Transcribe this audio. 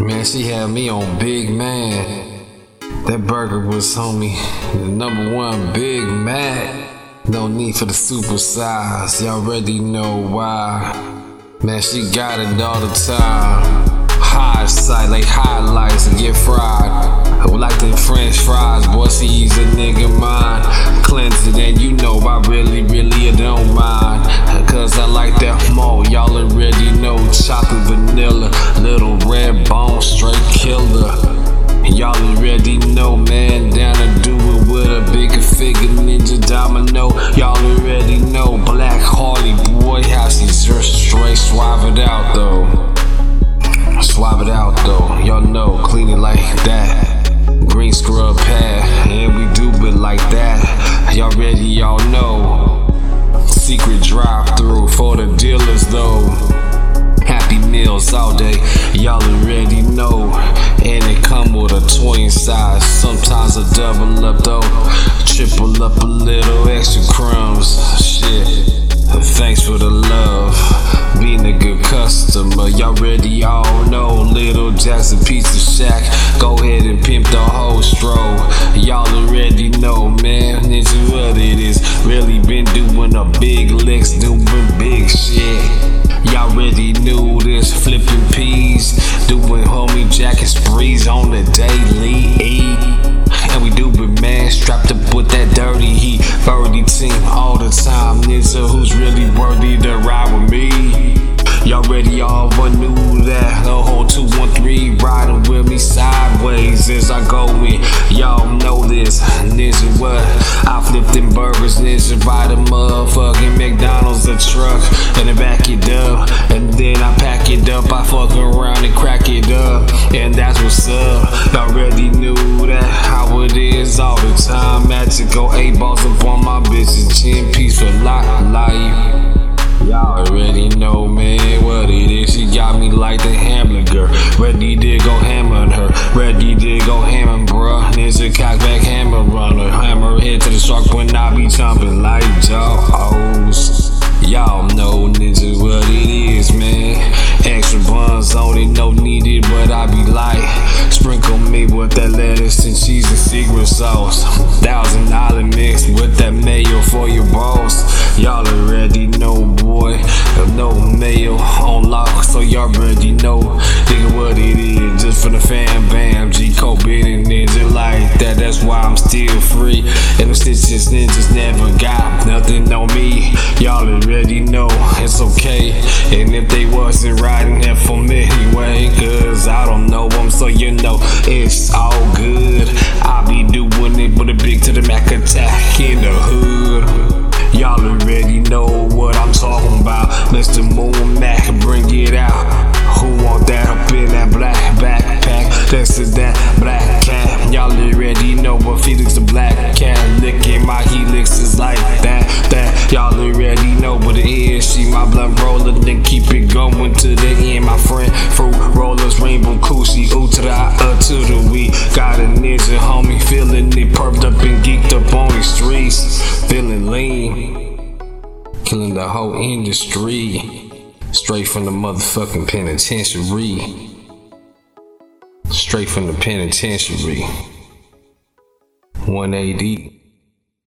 Man, she had me on Big Man. That burger was, homie, the number one Big Mac. No need for the super size, y'all already know why. Man, she got it all the time. High sight like highlights and get fried. I would like them French fries, boy, she's a nigga mine. Cleanse it, and you I really, really don't mind. Cause I like that more, y'all already know. Chocolate vanilla, little red bone, straight killer. Y'all already know, man, down to do Meals all day, y'all already know. And it come with a twin size, sometimes a double up though. Triple up a little extra crumbs, shit. Thanks for the love, being a good customer. Y'all already all know. Little Jackson Pizza Shack, go ahead and pimp the whole stroll. Y'all know this, nigga, what? I flip them burgers, nigga, ride a motherfucking McDonald's a truck, like, sprinkle me with that lettuce and cheese and secret sauce. Thousand dollar mix with that mayo for your boss. Y'all already know, boy. No mayo on lock, so y'all already know. Nigga, what it is, just for the fam on me. Y'all already know it's okay. And if they wasn't riding here for me anyway, cause I don't know them, so you know it's all good. I be doing it with a big to the Mac attack in the hood. Y'all already know what I'm talking about. Mr. Moon Mac, bring it out. Who want that up in that black backpack? Next to going to the end. My friend, fruit rollers, rainbow coochie, ooh to the to the we. Got a ninja homie, feeling it, perked up and geeked up on the streets, feeling lean, killing the whole industry. Straight from the motherfucking penitentiary. Straight from the penitentiary. 180.